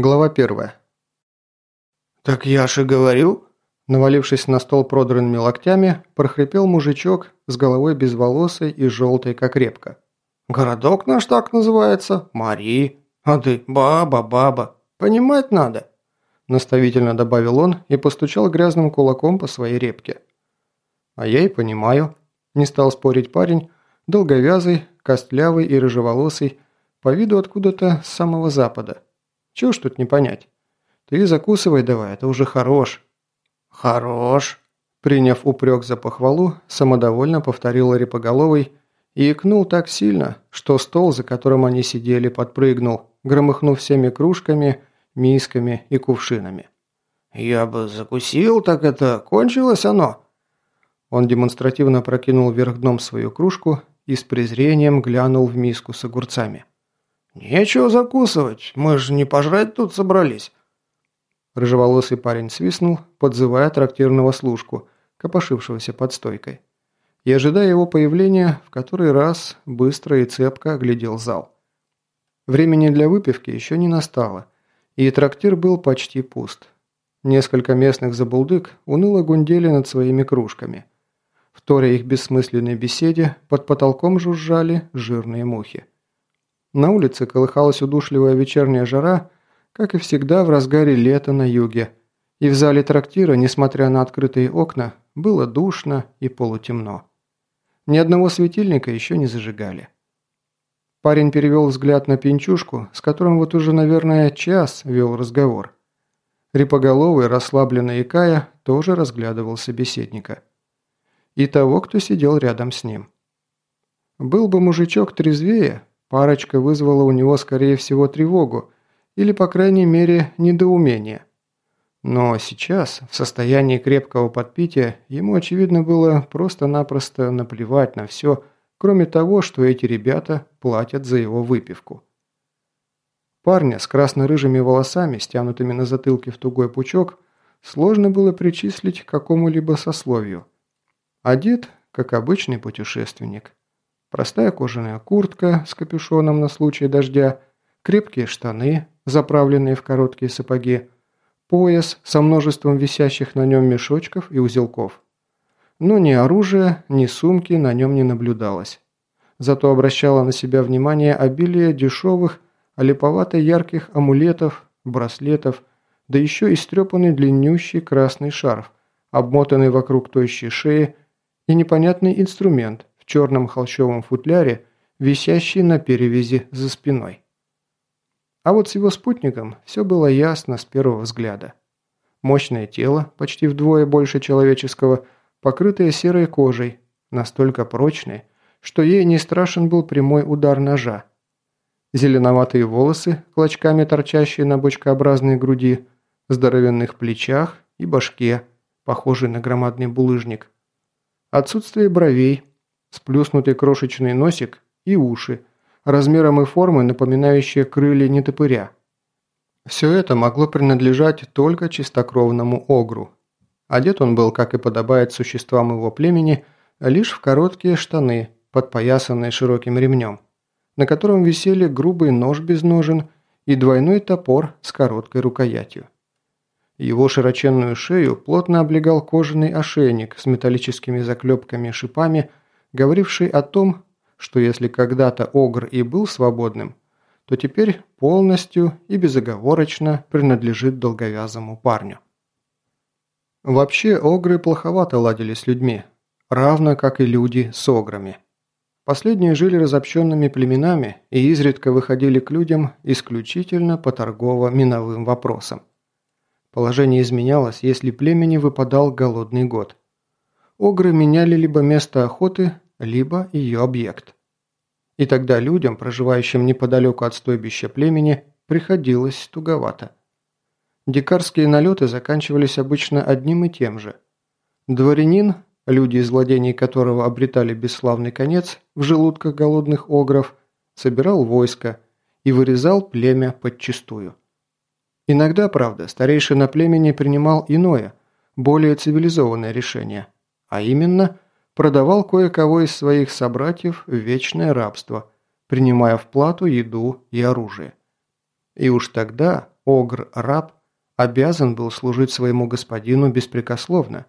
Глава первая. «Так я же говорю!» Навалившись на стол продранными локтями, прохрипел мужичок с головой безволосой и желтой, как репка. «Городок наш так называется. Мари. А ты баба, баба. Понимать надо!» Наставительно добавил он и постучал грязным кулаком по своей репке. «А я и понимаю», – не стал спорить парень, долговязый, костлявый и рыжеволосый, по виду откуда-то с самого запада. Чего ж тут не понять? Ты закусывай давай, это уже хорош». «Хорош», – приняв упрек за похвалу, самодовольно повторил Репоголовый и икнул так сильно, что стол, за которым они сидели, подпрыгнул, громыхнув всеми кружками, мисками и кувшинами. «Я бы закусил, так это кончилось оно!» Он демонстративно прокинул вверх дном свою кружку и с презрением глянул в миску с огурцами. «Нечего закусывать, мы же не пожрать тут собрались». Рыжеволосый парень свистнул, подзывая трактирного служку, копошившегося под стойкой. И, ожидая его появления, в который раз быстро и цепко оглядел зал. Времени для выпивки еще не настало, и трактир был почти пуст. Несколько местных забулдык уныло гундели над своими кружками. Вторя их бессмысленной беседе, под потолком жужжали жирные мухи. На улице колыхалась удушливая вечерняя жара, как и всегда в разгаре лета на юге, и в зале трактира, несмотря на открытые окна, было душно и полутемно. Ни одного светильника еще не зажигали. Парень перевел взгляд на пинчушку, с которым вот уже, наверное, час вел разговор. Репоголовый, расслабленный икая, тоже разглядывал собеседника. И того, кто сидел рядом с ним. Был бы мужичок трезвее, Парочка вызвала у него, скорее всего, тревогу или, по крайней мере, недоумение. Но сейчас, в состоянии крепкого подпития, ему, очевидно, было просто-напросто наплевать на все, кроме того, что эти ребята платят за его выпивку. Парня с красно-рыжими волосами, стянутыми на затылке в тугой пучок, сложно было причислить к какому-либо сословию. Одет, как обычный путешественник. Простая кожаная куртка с капюшоном на случай дождя, крепкие штаны, заправленные в короткие сапоги, пояс со множеством висящих на нем мешочков и узелков. Но ни оружия, ни сумки на нем не наблюдалось. Зато обращало на себя внимание обилие дешевых, а ярких амулетов, браслетов, да еще и стрепанный длиннющий красный шарф, обмотанный вокруг тощей шеи, и непонятный инструмент, черном холщовом футляре, висящий на перевязи за спиной. А вот с его спутником все было ясно с первого взгляда. Мощное тело, почти вдвое больше человеческого, покрытое серой кожей, настолько прочной, что ей не страшен был прямой удар ножа. Зеленоватые волосы, клочками торчащие на бочкообразной груди, здоровенных плечах и башке, похожей на громадный булыжник. Отсутствие бровей, сплюснутый крошечный носик и уши, размером и формой напоминающие крылья нетопыря. Все это могло принадлежать только чистокровному огру. Одет он был, как и подобает существам его племени, лишь в короткие штаны, подпоясанные широким ремнем, на котором висели грубый нож без ножен и двойной топор с короткой рукоятью. Его широченную шею плотно облегал кожаный ошейник с металлическими заклепками-шипами, говоривший о том, что если когда-то Огр и был свободным, то теперь полностью и безоговорочно принадлежит долговязому парню. Вообще, огры плоховато ладили с людьми, равно как и люди с ограми. Последние жили разобщенными племенами и изредка выходили к людям исключительно по торгово-миновым вопросам. Положение изменялось, если племени выпадал голодный год – огры меняли либо место охоты, либо ее объект. И тогда людям, проживающим неподалеку от стойбища племени, приходилось туговато. Дикарские налеты заканчивались обычно одним и тем же. Дворянин, люди из владений которого обретали бесславный конец в желудках голодных огров, собирал войско и вырезал племя подчистую. Иногда, правда, старейшина племени принимал иное, более цивилизованное решение – а именно, продавал кое-кого из своих собратьев в вечное рабство, принимая в плату еду и оружие. И уж тогда Огр-раб обязан был служить своему господину беспрекословно,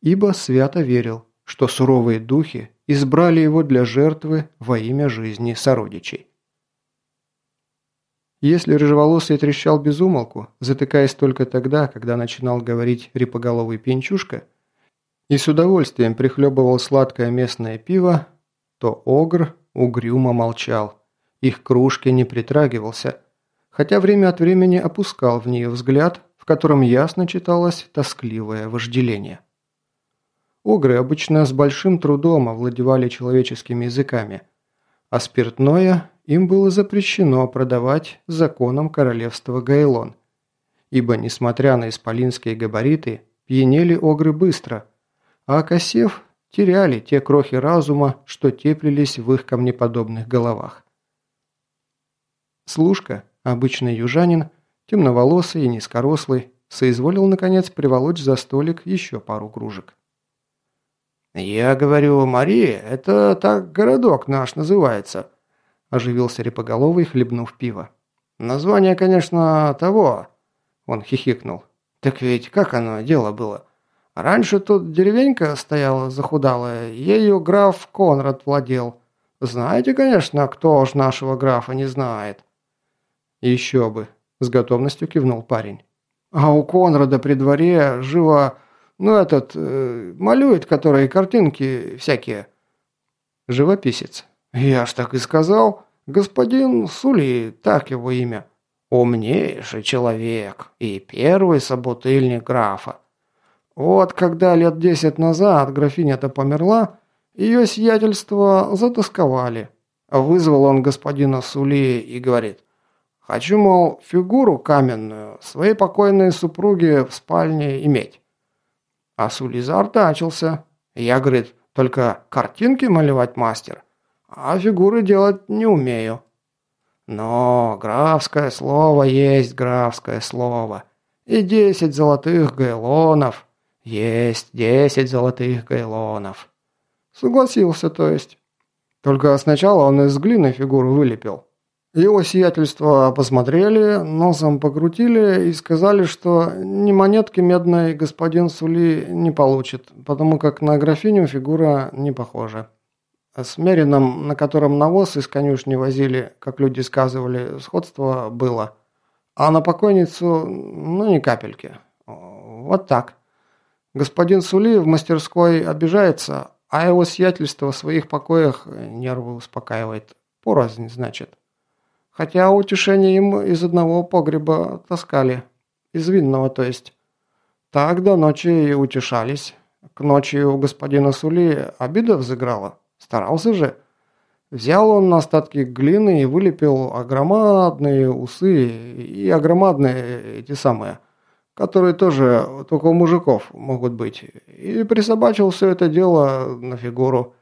ибо свято верил, что суровые духи избрали его для жертвы во имя жизни сородичей. Если рыжеволосый трещал без умолку, затыкаясь только тогда, когда начинал говорить репоголовый пенчушка, и с удовольствием прихлебывал сладкое местное пиво, то Огр угрюмо молчал, их кружке не притрагивался, хотя время от времени опускал в нее взгляд, в котором ясно читалось тоскливое вожделение. Огры обычно с большим трудом овладевали человеческими языками, а спиртное им было запрещено продавать законом королевства Гайлон, ибо, несмотря на исполинские габариты, пьянели огры быстро, а окосев, теряли те крохи разума, что теплились в их камнеподобных головах. Служка, обычный южанин, темноволосый и низкорослый, соизволил, наконец, приволочь за столик еще пару кружек. «Я говорю, Мария, это так городок наш называется», – оживился Репоголовый, хлебнув пиво. «Название, конечно, того», – он хихикнул. «Так ведь как оно дело было? Раньше тут деревенька стояла захудалая, ею граф Конрад владел. Знаете, конечно, кто ж нашего графа не знает». «Еще бы», – с готовностью кивнул парень. «А у Конрада при дворе живо, ну этот, э, малюет, которые картинки всякие». «Живописец», «Я ж так и сказал. Господин Сули, так его имя. Умнейший человек и первый собутыльник графа. Вот когда лет десять назад графиня-то померла, ее сиятельство затасковали. Вызвал он господина Сули и говорит, «Хочу, мол, фигуру каменную своей покойной супруге в спальне иметь». А Сули заортачился. Я, говорит, только картинки малевать мастер – а фигуры делать не умею. Но графское слово есть графское слово. И десять золотых гайлонов. Есть десять золотых гайлонов. Согласился, то есть. Только сначала он из глины фигуру вылепил. Его сиятельство посмотрели, носом покрутили и сказали, что ни монетки медной господин Сули не получит, потому как на графиню фигура не похожа. С Мерином, на котором навоз из конюшни возили, как люди сказывали, сходство было. А на покойницу, ну, ни капельки. Вот так. Господин Сули в мастерской обижается, а его сиятельство в своих покоях нервы успокаивает. Порознь, значит. Хотя утешение им из одного погреба таскали. Из винного, то есть. Так до ночи и утешались. К ночи у господина Сули обида взыграла. Старался же. Взял он остатки глины и вылепил огромадные усы и огромадные эти самые, которые тоже только у мужиков могут быть, и присобачил все это дело на фигуру.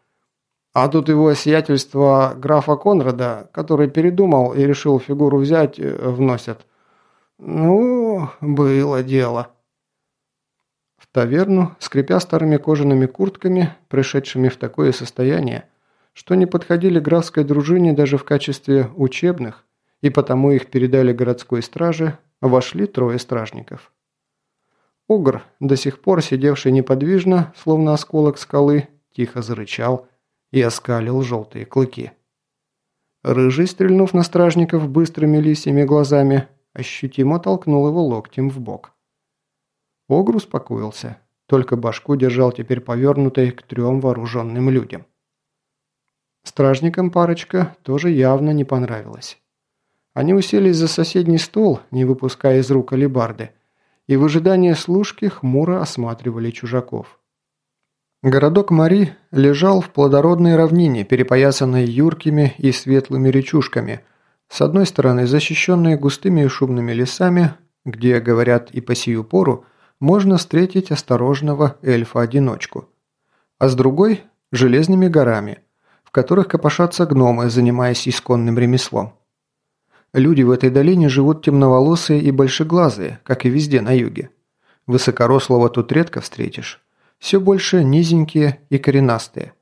А тут его сиятельство графа Конрада, который передумал и решил фигуру взять, вносят. Ну, было дело. В таверну, скрипя старыми кожаными куртками, пришедшими в такое состояние, что не подходили графской дружине даже в качестве учебных, и потому их передали городской страже, вошли трое стражников. Огр, до сих пор сидевший неподвижно, словно осколок скалы, тихо зарычал и оскалил желтые клыки. Рыжий, стрельнув на стражников быстрыми лисьими глазами, ощутимо толкнул его локтем в бок. Огр успокоился, только башку держал теперь повернутой к трем вооруженным людям. Стражникам парочка тоже явно не понравилась. Они уселись за соседний стол, не выпуская из рук алебарды, и в ожидании служки хмуро осматривали чужаков. Городок Мари лежал в плодородной равнине, перепоясанной юркими и светлыми речушками, с одной стороны защищенной густыми и шумными лесами, где, говорят, и по сию пору, можно встретить осторожного эльфа-одиночку, а с другой – железными горами, в которых копошатся гномы, занимаясь исконным ремеслом. Люди в этой долине живут темноволосые и большеглазые, как и везде на юге. Высокорослого тут редко встретишь. Все больше низенькие и коренастые.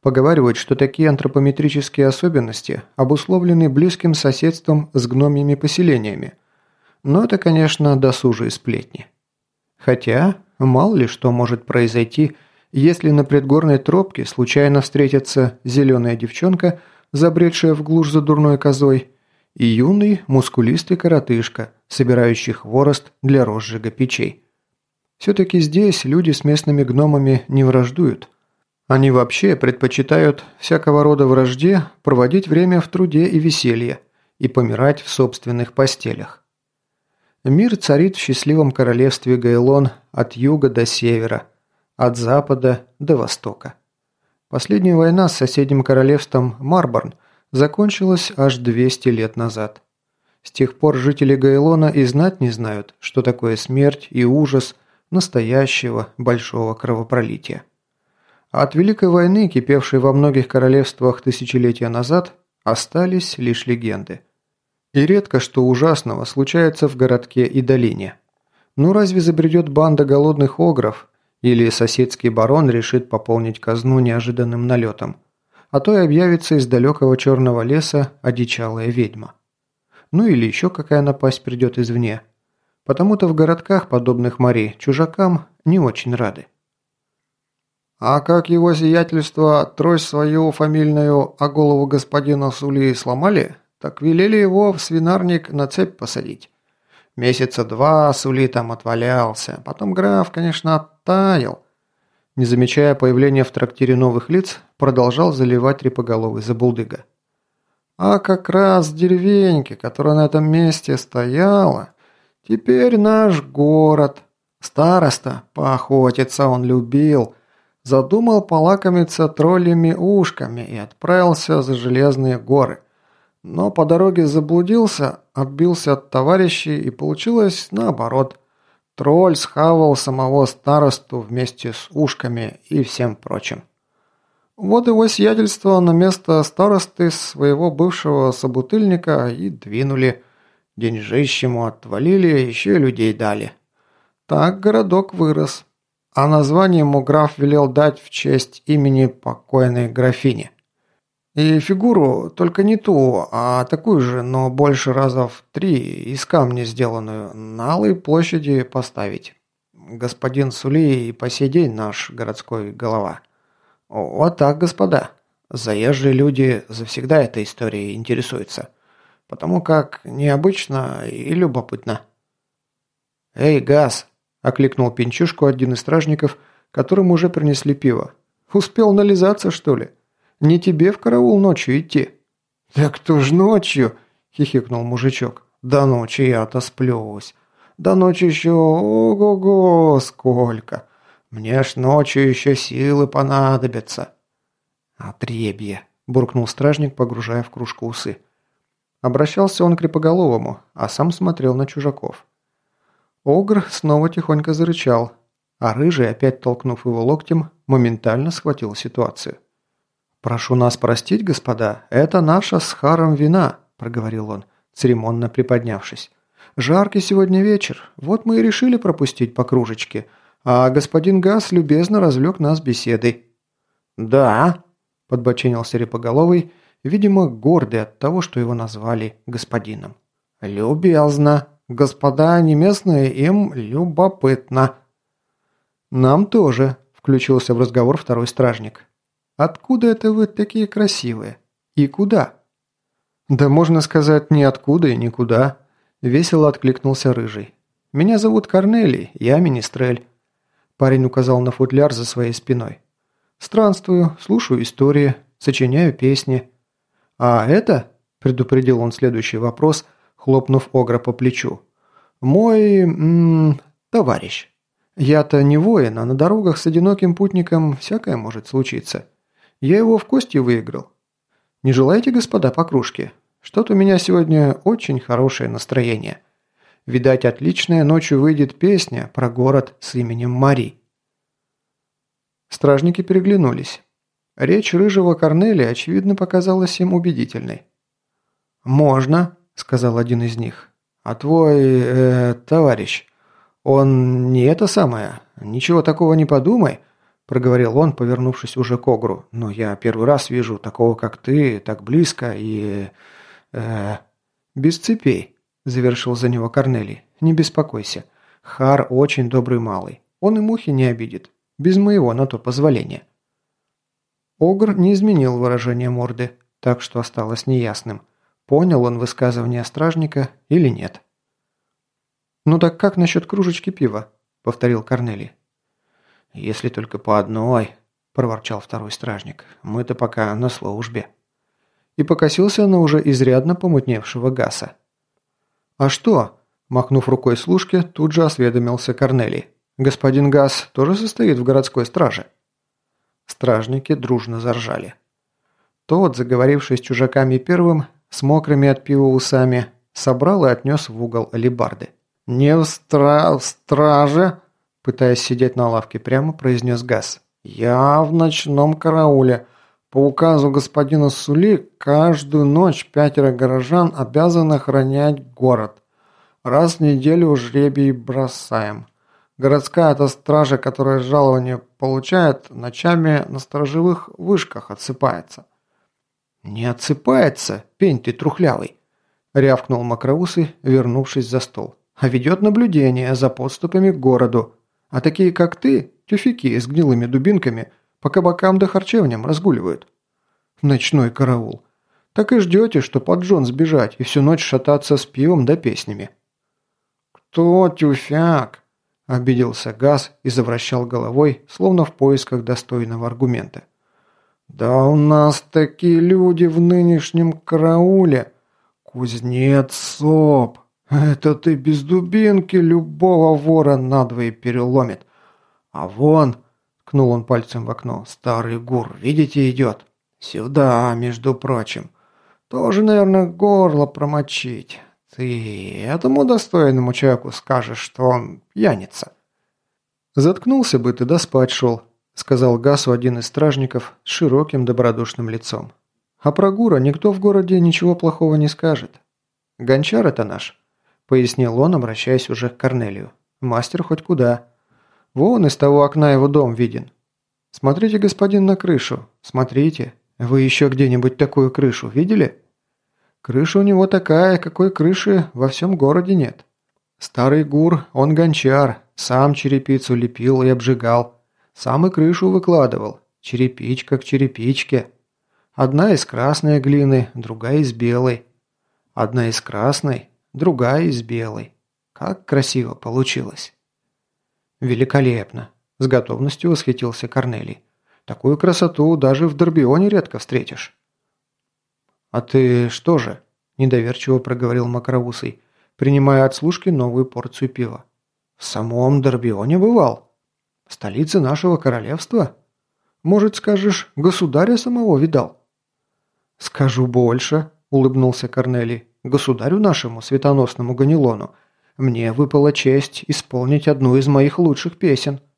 Поговаривают, что такие антропометрические особенности обусловлены близким соседством с гномьими поселениями – Но это, конечно, досужие сплетни. Хотя, мало ли что может произойти, если на предгорной тропке случайно встретится зеленая девчонка, забредшая в глушь за дурной козой, и юный, мускулистый коротышка, собирающий хворост для розжига печей. Все-таки здесь люди с местными гномами не враждуют. Они вообще предпочитают всякого рода вражде проводить время в труде и веселье и помирать в собственных постелях. Мир царит в счастливом королевстве Гайлон от юга до севера, от запада до востока. Последняя война с соседним королевством Марборн закончилась аж 200 лет назад. С тех пор жители Гайлона и знать не знают, что такое смерть и ужас настоящего большого кровопролития. А от Великой войны, кипевшей во многих королевствах тысячелетия назад, остались лишь легенды. И редко что ужасного случается в городке и долине. Ну разве забредет банда голодных огров, или соседский барон решит пополнить казну неожиданным налетом, а то и объявится из далекого черного леса одичалая ведьма. Ну или еще какая напасть придет извне. Потому-то в городках, подобных Мари, чужакам не очень рады. А как его сиятельство трость свою фамильную, а голову господина Сули сломали, так велели его в свинарник на цепь посадить. Месяца два Сули там отвалялся, потом граф, конечно, оттаял. Не замечая появления в трактире новых лиц, продолжал заливать репоголовый забулдыга. А как раз деревеньки, которая на этом месте стояла, теперь наш город. Староста, поохотиться он любил – задумал полакомиться троллями ушками и отправился за Железные горы. Но по дороге заблудился, отбился от товарищей и получилось наоборот. Тролль схавал самого старосту вместе с ушками и всем прочим. Вот его сиятельство на место старосты своего бывшего собутыльника и двинули. Деньжищему отвалили, еще людей дали. Так городок вырос а название ему граф велел дать в честь имени покойной графини. И фигуру, только не ту, а такую же, но больше раза в три, из камня сделанную, на Алой площади поставить. Господин Сули и по сей день наш городской голова. Вот так, господа. Заезжие люди завсегда этой историей интересуются. Потому как необычно и любопытно. «Эй, Газ!» Окликнул пинчушку один из стражников, которому уже принесли пиво. «Успел нализаться, что ли? Не тебе в караул ночью идти?» «Да кто ж ночью?» – хихикнул мужичок. «До ночи я-то сплюсь. До ночи еще ого-го сколько! Мне ж ночью еще силы понадобятся!» «Отребье!» – буркнул стражник, погружая в кружку усы. Обращался он к Крепоголовому, а сам смотрел на чужаков. Огр снова тихонько зарычал, а Рыжий, опять толкнув его локтем, моментально схватил ситуацию. «Прошу нас простить, господа, это наша с Харом вина», – проговорил он, церемонно приподнявшись. «Жаркий сегодня вечер, вот мы и решили пропустить по кружечке, а господин Газ любезно развлек нас беседой». «Да», – подбоченился Репоголовый, видимо, гордый от того, что его назвали господином. «Любезно», Господа не местные, им любопытно». «Нам тоже», – включился в разговор второй стражник. «Откуда это вы такие красивые? И куда?» «Да можно сказать, ниоткуда и никуда», – весело откликнулся Рыжий. «Меня зовут Корнелий, я министрель». Парень указал на футляр за своей спиной. «Странствую, слушаю истории, сочиняю песни». «А это?» – предупредил он следующий вопрос, хлопнув Огра по плечу. «Мой... М -м, товарищ. Я-то не воин, а на дорогах с одиноким путником всякое может случиться. Я его в кости выиграл. Не желаете, господа, по кружке? Что-то у меня сегодня очень хорошее настроение. Видать, отличная ночью выйдет песня про город с именем Мари». Стражники переглянулись. Речь рыжего Корнелия, очевидно, показалась им убедительной. «Можно», – сказал один из них. «А твой... Э, товарищ, он не это самое? Ничего такого не подумай», – проговорил он, повернувшись уже к Огру. «Но я первый раз вижу такого, как ты, так близко и... Э, без цепей». – завершил за него Корнелий. «Не беспокойся. Хар очень добрый малый. Он и мухи не обидит. Без моего на то позволения». Огр не изменил выражение морды, так что осталось неясным, понял он высказывание стражника или нет. «Ну так как насчет кружечки пива?» – повторил Корнелий. «Если только по одной», – проворчал второй стражник. «Мы-то пока на службе». И покосился на уже изрядно помутневшего Гаса. «А что?» – махнув рукой служке, тут же осведомился Корнелий. «Господин Гас тоже состоит в городской страже?» Стражники дружно заржали. Тот, заговоривший с чужаками первым, с мокрыми от пива усами, собрал и отнес в угол алибарды. «Не в, стра... в страже!» Пытаясь сидеть на лавке прямо, произнес Газ. «Я в ночном карауле. По указу господина Сули, каждую ночь пятеро горожан обязаны охранять город. Раз в неделю жребий бросаем. Городская это стража, которая жалование получает, ночами на сторожевых вышках отсыпается». «Не отсыпается, пень ты трухлявый!» – рявкнул Макроусы, вернувшись за стол. «А ведет наблюдение за подступами к городу. А такие, как ты, тюфяки с гнилыми дубинками, по кабакам да харчевням разгуливают. Ночной караул. Так и ждете, что под Джон сбежать и всю ночь шататься с пивом да песнями». «Кто тюфяк?» – обиделся Газ и завращал головой, словно в поисках достойного аргумента. «Да у нас такие люди в нынешнем карауле! Кузнецоп! Это ты без дубинки любого вора надвое переломит! А вон!» – ткнул он пальцем в окно. «Старый гур, видите, идет! Сюда, между прочим! Тоже, наверное, горло промочить! Ты этому достойному человеку скажешь, что он пьяница!» «Заткнулся бы ты, да спать шел!» – сказал Гасу один из стражников с широким добродушным лицом. «А про Гура никто в городе ничего плохого не скажет. Гончар это наш», – пояснил он, обращаясь уже к Корнелию. «Мастер хоть куда. Вон из того окна его дом виден. Смотрите, господин, на крышу. Смотрите. Вы еще где-нибудь такую крышу видели? Крыша у него такая, какой крыши во всем городе нет. Старый Гур, он гончар, сам черепицу лепил и обжигал». Сам и крышу выкладывал. Черепичка к черепичке. Одна из красной глины, другая из белой. Одна из красной, другая из белой. Как красиво получилось. Великолепно. С готовностью восхитился Корнелий. Такую красоту даже в Дорбионе редко встретишь. «А ты что же?» – недоверчиво проговорил Макроусый, принимая от служки новую порцию пива. «В самом Дорбионе бывал?» Столицы нашего королевства? Может, скажешь, государя самого видал?» «Скажу больше», – улыбнулся Корнелий. «Государю нашему, светоносному Ганилону, мне выпала честь исполнить одну из моих лучших песен –